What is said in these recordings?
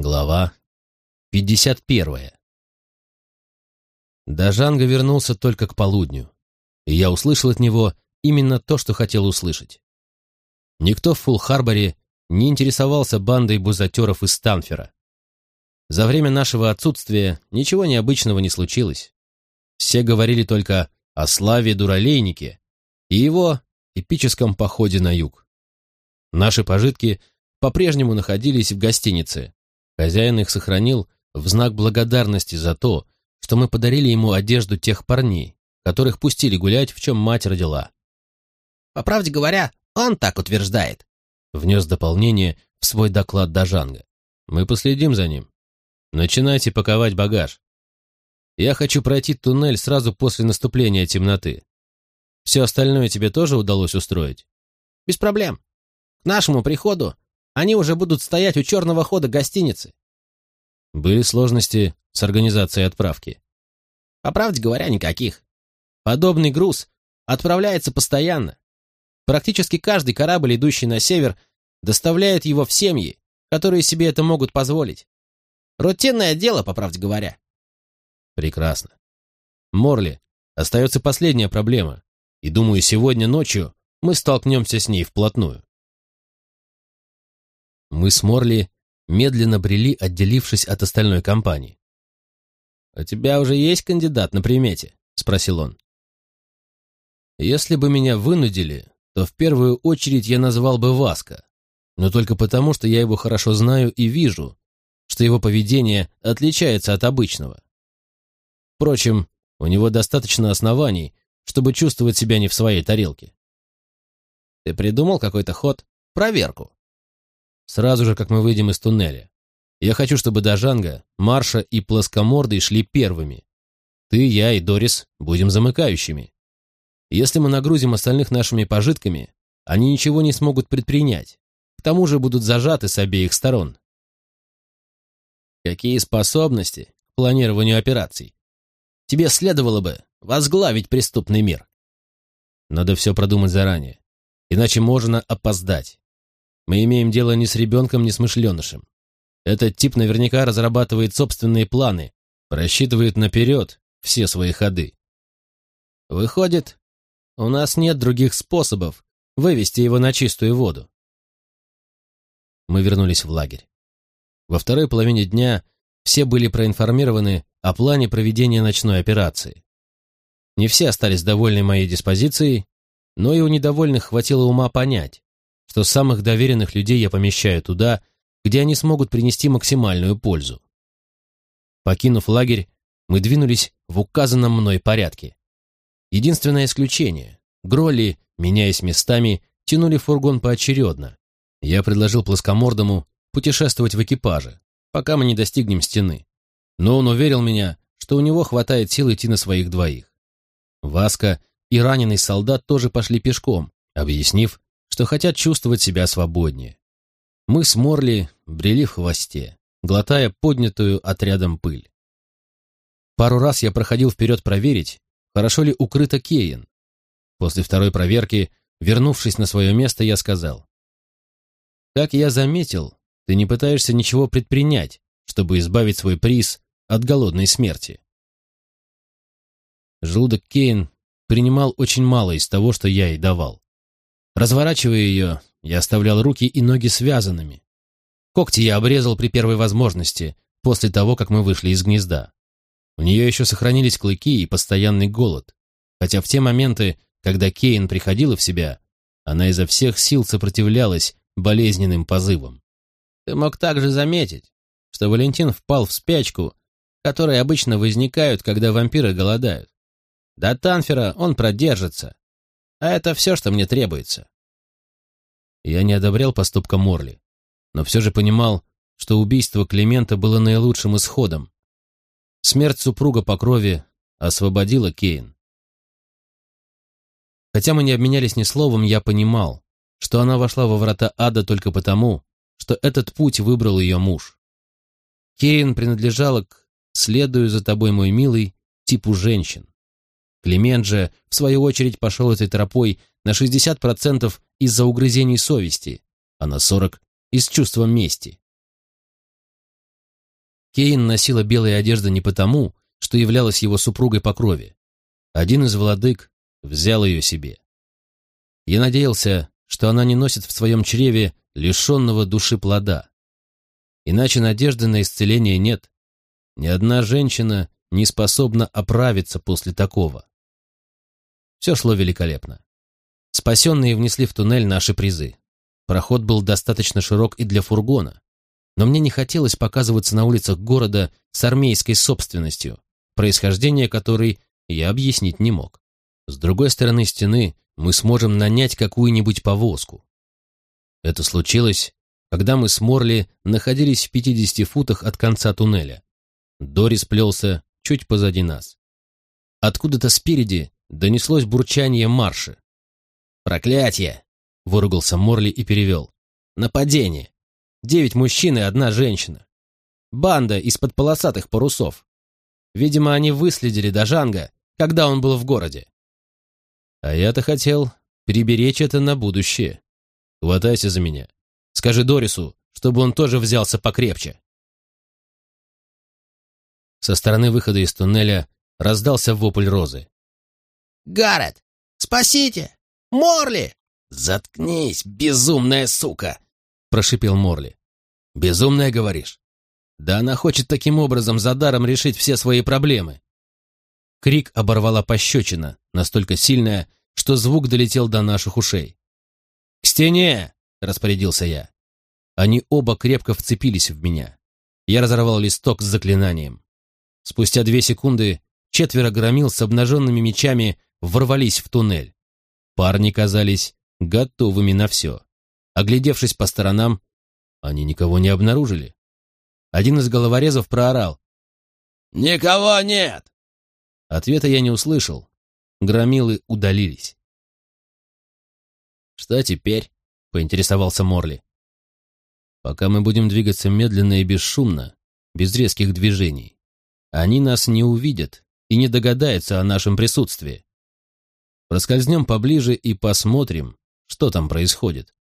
Глава 51. Дажанга вернулся только к полудню, и я услышал от него именно то, что хотел услышать. Никто в Фулл-Харборе не интересовался бандой бузатеров из Станфера. За время нашего отсутствия ничего необычного не случилось. Все говорили только о славе Дуралейнике и его эпическом походе на юг. Наши пожитки по-прежнему находились в гостинице, Хозяин их сохранил в знак благодарности за то, что мы подарили ему одежду тех парней, которых пустили гулять, в чем мать родила. «По правде говоря, он так утверждает», — внес дополнение в свой доклад Дажанга. «Мы последим за ним. Начинайте паковать багаж. Я хочу пройти туннель сразу после наступления темноты. Все остальное тебе тоже удалось устроить?» «Без проблем. К нашему приходу они уже будут стоять у черного хода гостиницы. Были сложности с организацией отправки? По правде говоря, никаких. Подобный груз отправляется постоянно. Практически каждый корабль, идущий на север, доставляет его в семьи, которые себе это могут позволить. Рутинное дело, по правде говоря. Прекрасно. Морли, остается последняя проблема, и думаю, сегодня ночью мы столкнемся с ней вплотную. Мы с Морли медленно брели, отделившись от остальной компании. «У тебя уже есть кандидат на примете?» — спросил он. «Если бы меня вынудили, то в первую очередь я назвал бы Васка, но только потому, что я его хорошо знаю и вижу, что его поведение отличается от обычного. Впрочем, у него достаточно оснований, чтобы чувствовать себя не в своей тарелке. Ты придумал какой-то ход? Проверку сразу же, как мы выйдем из туннеля. Я хочу, чтобы Дажанга, Марша и Плоскомордый шли первыми. Ты, я и Дорис будем замыкающими. Если мы нагрузим остальных нашими пожитками, они ничего не смогут предпринять. К тому же будут зажаты с обеих сторон. Какие способности к планированию операций? Тебе следовало бы возглавить преступный мир. Надо все продумать заранее, иначе можно опоздать. Мы имеем дело не с ребенком, не с мышленышем. Этот тип наверняка разрабатывает собственные планы, рассчитывает наперед все свои ходы. Выходит, у нас нет других способов вывести его на чистую воду. Мы вернулись в лагерь. Во второй половине дня все были проинформированы о плане проведения ночной операции. Не все остались довольны моей диспозицией, но и у недовольных хватило ума понять, что самых доверенных людей я помещаю туда, где они смогут принести максимальную пользу. Покинув лагерь, мы двинулись в указанном мной порядке. Единственное исключение — Гролли, меняясь местами, тянули фургон поочередно. Я предложил плоскомордому путешествовать в экипаже, пока мы не достигнем стены. Но он уверил меня, что у него хватает сил идти на своих двоих. Васка и раненый солдат тоже пошли пешком, объяснив, что хотят чувствовать себя свободнее. Мы с Морли брели в хвосте, глотая поднятую отрядом пыль. Пару раз я проходил вперед проверить, хорошо ли укрыта Кейн. После второй проверки, вернувшись на свое место, я сказал. «Как я заметил, ты не пытаешься ничего предпринять, чтобы избавить свой приз от голодной смерти». Желудок Кейн принимал очень мало из того, что я ей давал. Разворачивая ее, я оставлял руки и ноги связанными. Когти я обрезал при первой возможности, после того, как мы вышли из гнезда. У нее еще сохранились клыки и постоянный голод, хотя в те моменты, когда Кейн приходила в себя, она изо всех сил сопротивлялась болезненным позывам. Ты мог также заметить, что Валентин впал в спячку, которые обычно возникают, когда вампиры голодают. До Танфера он продержится, а это все, что мне требуется. Я не одобрял поступка Морли, но все же понимал, что убийство Климента было наилучшим исходом. Смерть супруга по крови освободила Кейн. Хотя мы не обменялись ни словом, я понимал, что она вошла во врата ада только потому, что этот путь выбрал ее муж. Кейн принадлежала к «следую за тобой, мой милый» типу женщин. Климент же, в свою очередь, пошел этой тропой на 60% из-за угрызений совести, а на 40% из чувства мести. Кейн носила белые одежды не потому, что являлась его супругой по крови. Один из владык взял ее себе. Я надеялся, что она не носит в своем чреве лишенного души плода. Иначе надежды на исцеление нет. Ни одна женщина не способна оправиться после такого. Все шло великолепно. Спасенные внесли в туннель наши призы. Проход был достаточно широк и для фургона, но мне не хотелось показываться на улицах города с армейской собственностью, происхождение которой я объяснить не мог. С другой стороны стены мы сможем нанять какую-нибудь повозку. Это случилось, когда мы с Морли находились в 50 футах от конца туннеля. Дорис плелся чуть позади нас. Откуда-то спереди донеслось бурчание марша. «Проклятье!» — выругался Морли и перевел. «Нападение! Девять мужчин и одна женщина. Банда из-под полосатых парусов. Видимо, они выследили Дажанга, когда он был в городе. А я-то хотел приберечь это на будущее. Хватайся за меня. Скажи Дорису, чтобы он тоже взялся покрепче. Со стороны выхода из туннеля раздался вопль Розы. «Гаррет! Спасите! Морли!» «Заткнись, безумная сука!» — прошипел Морли. «Безумная, говоришь? Да она хочет таким образом за даром решить все свои проблемы». Крик оборвала пощечина, настолько сильная, что звук долетел до наших ушей. «К стене!» — распорядился я. Они оба крепко вцепились в меня. Я разорвал листок с заклинанием. Спустя две секунды четверо громил с обнаженными мечами ворвались в туннель. Парни казались готовыми на все. Оглядевшись по сторонам, они никого не обнаружили. Один из головорезов проорал. «Никого нет!» Ответа я не услышал. Громилы удалились. «Что теперь?» — поинтересовался Морли. «Пока мы будем двигаться медленно и бесшумно, без резких движений, они нас не увидят и не догадаются о нашем присутствии. Проскользнем поближе и посмотрим, что там происходит.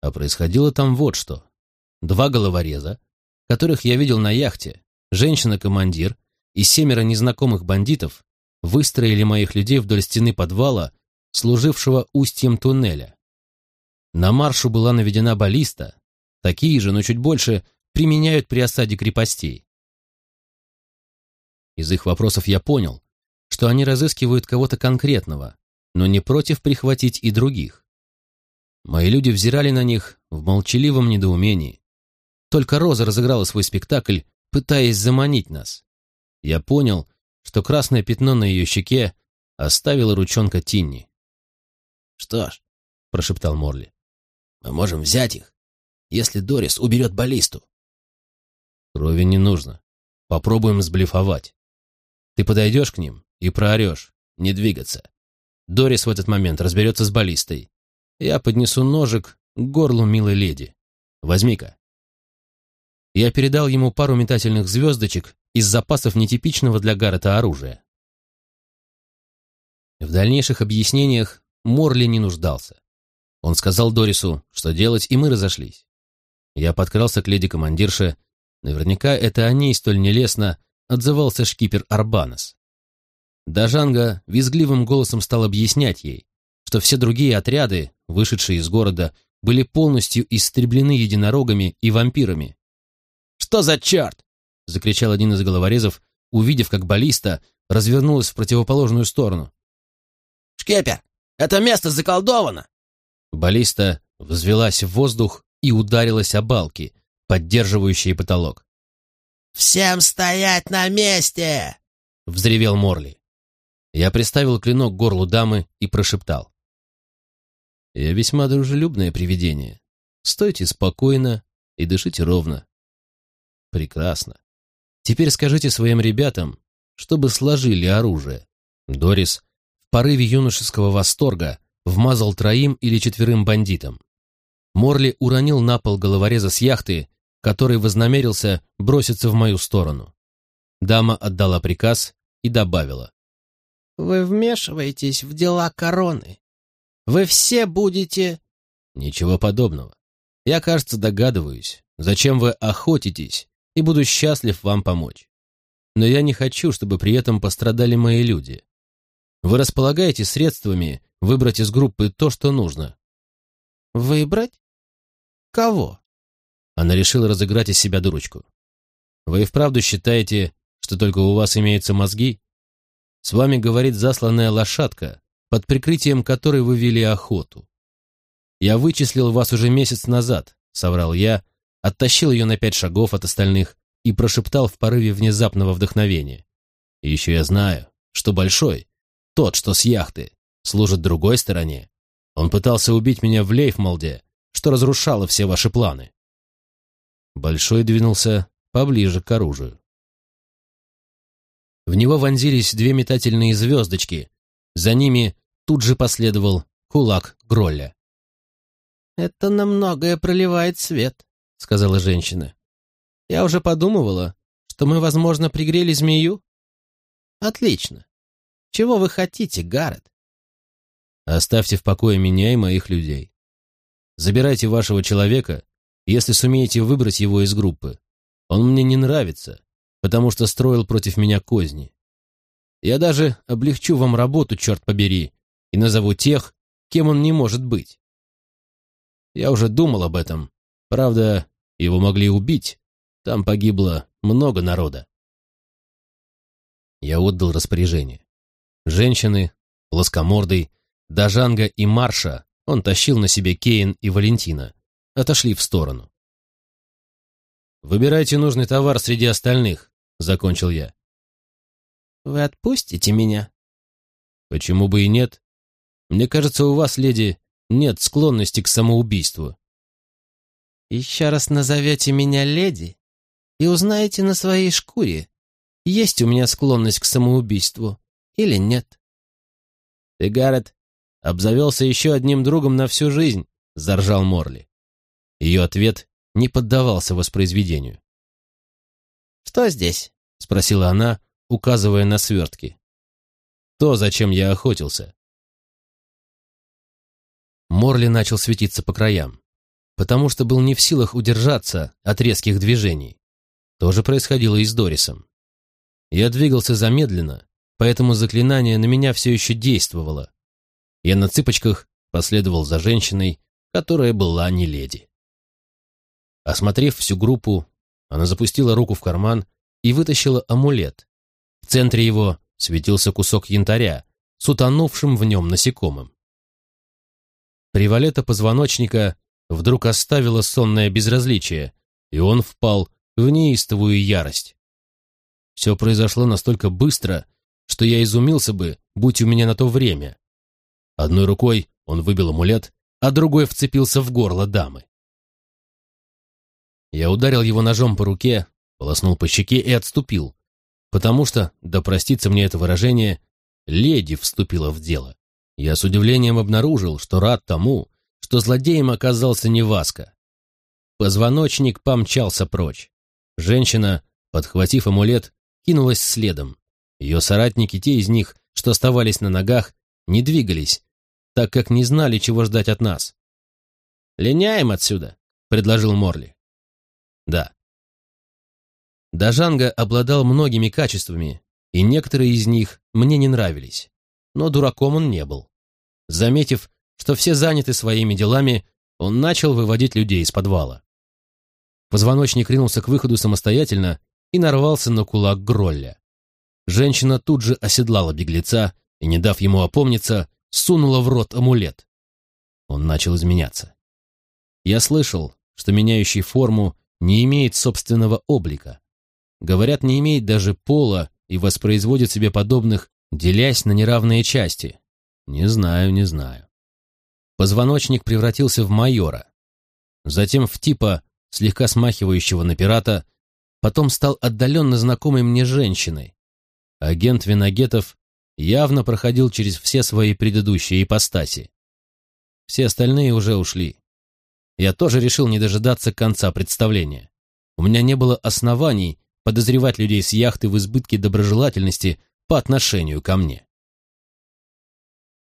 А происходило там вот что. Два головореза, которых я видел на яхте, женщина-командир и семеро незнакомых бандитов выстроили моих людей вдоль стены подвала, служившего устьем туннеля. На маршу была наведена баллиста, такие же, но чуть больше, применяют при осаде крепостей. Из их вопросов я понял, что они разыскивают кого-то конкретного, но не против прихватить и других. Мои люди взирали на них в молчаливом недоумении. Только Роза разыграла свой спектакль, пытаясь заманить нас. Я понял, что красное пятно на ее щеке оставила ручонка Тинни. «Что ж», — прошептал Морли, — «мы можем взять их, если Дорис уберет баллисту». «Крови не нужно. Попробуем сблефовать. Ты подойдешь к ним и проорешь, не двигаться. Дорис в этот момент разберется с баллистой. Я поднесу ножик к горлу милой леди. Возьми-ка. Я передал ему пару метательных звездочек из запасов нетипичного для Гаррета оружия. В дальнейших объяснениях Морли не нуждался. Он сказал Дорису, что делать, и мы разошлись. Я подкрался к леди-командирше. Наверняка это о ней столь нелестно отзывался шкипер Арбанес. Дажанга визгливым голосом стал объяснять ей, что все другие отряды, вышедшие из города, были полностью истреблены единорогами и вампирами. «Что за черт?» — закричал один из головорезов, увидев, как баллиста развернулась в противоположную сторону. «Шкепер, это место заколдовано!» Баллиста взвелась в воздух и ударилась о балки, поддерживающие потолок. «Всем стоять на месте!» — взревел Морли. Я приставил клинок к горлу дамы и прошептал. «Я весьма дружелюбное привидение. Стойте спокойно и дышите ровно». «Прекрасно. Теперь скажите своим ребятам, чтобы сложили оружие». Дорис в порыве юношеского восторга вмазал троим или четверым бандитам. Морли уронил на пол головореза с яхты который вознамерился броситься в мою сторону. Дама отдала приказ и добавила. «Вы вмешиваетесь в дела короны. Вы все будете...» «Ничего подобного. Я, кажется, догадываюсь, зачем вы охотитесь и буду счастлив вам помочь. Но я не хочу, чтобы при этом пострадали мои люди. Вы располагаете средствами выбрать из группы то, что нужно. Выбрать? Кого? Она решила разыграть из себя дурочку. Вы и вправду считаете, что только у вас имеются мозги? С вами говорит засланная лошадка, под прикрытием которой вы вели охоту. Я вычислил вас уже месяц назад, соврал я, оттащил ее на пять шагов от остальных и прошептал в порыве внезапного вдохновения. И еще я знаю, что Большой, тот, что с яхты, служит другой стороне. Он пытался убить меня в Лейфмолде, что разрушало все ваши планы. Большой двинулся поближе к оружию. В него вонзились две метательные звездочки. За ними тут же последовал кулак Гролля. «Это на многое проливает свет», — сказала женщина. «Я уже подумывала, что мы, возможно, пригрели змею». «Отлично. Чего вы хотите, Гаррет?» «Оставьте в покое меня и моих людей. Забирайте вашего человека, если сумеете выбрать его из группы. Он мне не нравится, потому что строил против меня козни. Я даже облегчу вам работу, черт побери, и назову тех, кем он не может быть. Я уже думал об этом. Правда, его могли убить. Там погибло много народа. Я отдал распоряжение. Женщины, плоскомордый, Дажанга и Марша, он тащил на себе Кейн и Валентина, отошли в сторону. «Выбирайте нужный товар среди остальных», — закончил я. «Вы отпустите меня?» «Почему бы и нет? Мне кажется, у вас, леди, нет склонности к самоубийству». «Еще раз назовете меня леди и узнаете на своей шкуре, есть у меня склонность к самоубийству или нет». «Ты, Гаррет, обзавелся еще одним другом на всю жизнь», — заржал Морли. Ее ответ не поддавался воспроизведению. «Что здесь?» — спросила она, указывая на свертки. «То, зачем я охотился». Морли начал светиться по краям, потому что был не в силах удержаться от резких движений. То же происходило и с Дорисом. Я двигался замедленно, поэтому заклинание на меня все еще действовало. Я на цыпочках последовал за женщиной, которая была не леди. Осмотрев всю группу, она запустила руку в карман и вытащила амулет. В центре его светился кусок янтаря с утонувшим в нем насекомым. Привалета позвоночника вдруг оставила сонное безразличие, и он впал в неистовую ярость. Все произошло настолько быстро, что я изумился бы, будь у меня на то время. Одной рукой он выбил амулет, а другой вцепился в горло дамы. Я ударил его ножом по руке, полоснул по щеке и отступил, потому что, да простится мне это выражение, леди вступила в дело. Я с удивлением обнаружил, что рад тому, что злодеем оказался не Васка. Позвоночник помчался прочь. Женщина, подхватив амулет, кинулась следом. Ее соратники, те из них, что оставались на ногах, не двигались, так как не знали, чего ждать от нас. «Линяем отсюда», — предложил Морли. Да. Дажанга обладал многими качествами, и некоторые из них мне не нравились. Но дураком он не был. Заметив, что все заняты своими делами, он начал выводить людей из подвала. Позвоночник ринулся к выходу самостоятельно и нарвался на кулак Гролля. Женщина тут же оседлала беглеца и, не дав ему опомниться, сунула в рот амулет. Он начал изменяться. Я слышал, что меняющий форму не имеет собственного облика. Говорят, не имеет даже пола и воспроизводит себе подобных, делясь на неравные части. Не знаю, не знаю. Позвоночник превратился в майора, затем в типа, слегка смахивающего на пирата, потом стал отдаленно знакомой мне женщиной. Агент Виногетов явно проходил через все свои предыдущие ипостаси. Все остальные уже ушли. Я тоже решил не дожидаться конца представления. У меня не было оснований подозревать людей с яхты в избытке доброжелательности по отношению ко мне.